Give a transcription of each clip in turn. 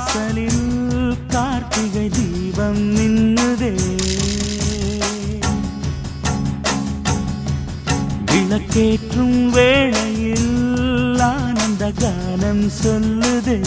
வாசலில் கார்த்திகை தீபம் நின்னுதே விளக்கேற்றும் வேளையில் ஆனந்த கானம் சொல்லுதே.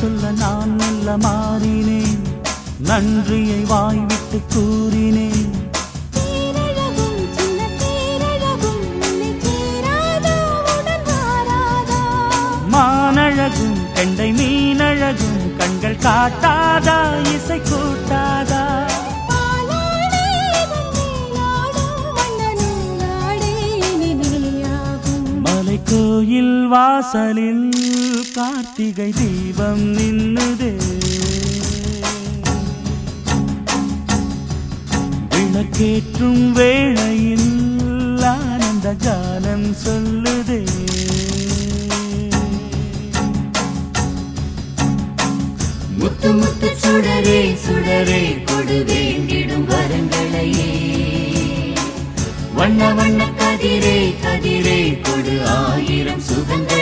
சொல்ல நான் நல்ல மாறினேன். நன்றியை வாய்விட்டு கூறினேன். மானழகும் கெண்டை மீனழகும் கண்கள் காட்டாதா இசை கூட்டாதா. மலை கோயில் வாசலில் கார்த்திகை தீபம் நின்னுதே. விளக்கேற்றும் வேளையில் ஆனந்த கானம் சொல்லுதே. முத்து முத்து சுடரே சுடரே கொடு வேண்டிடும் வரங்களையே. வண்ண வண்ண கதிரே கதிரே கொடு ஆயிரம் சுகங்கள்.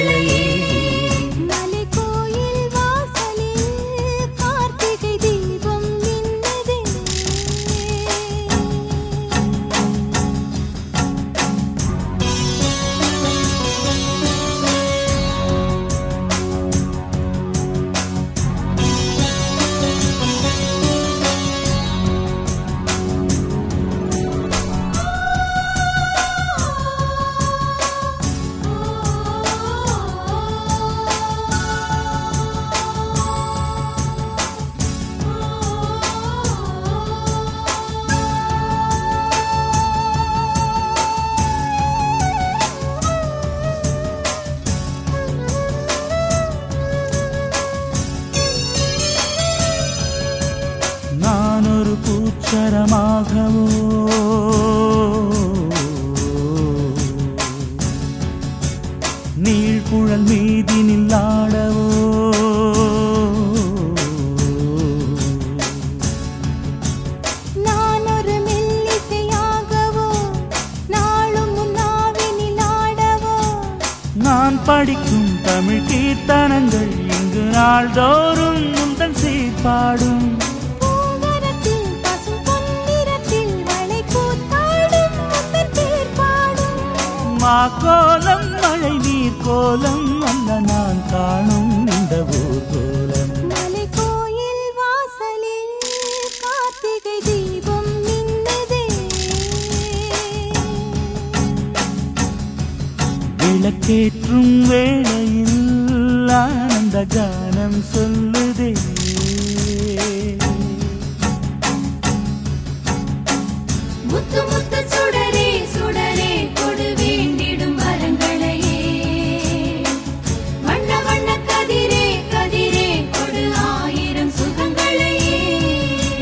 நான் படிக்கும் தமிழ் கீர்த்தனங்கள் இங்கு நாள்தோறும் முந்தன் சீர்பாடும் கோலம் மழை நீர் கோலம் அல்ல நான் காணும் இந்த ஊர் கோலம். விளக்கேற்றும் வேளையில் ஆனந்த கானம் சொல்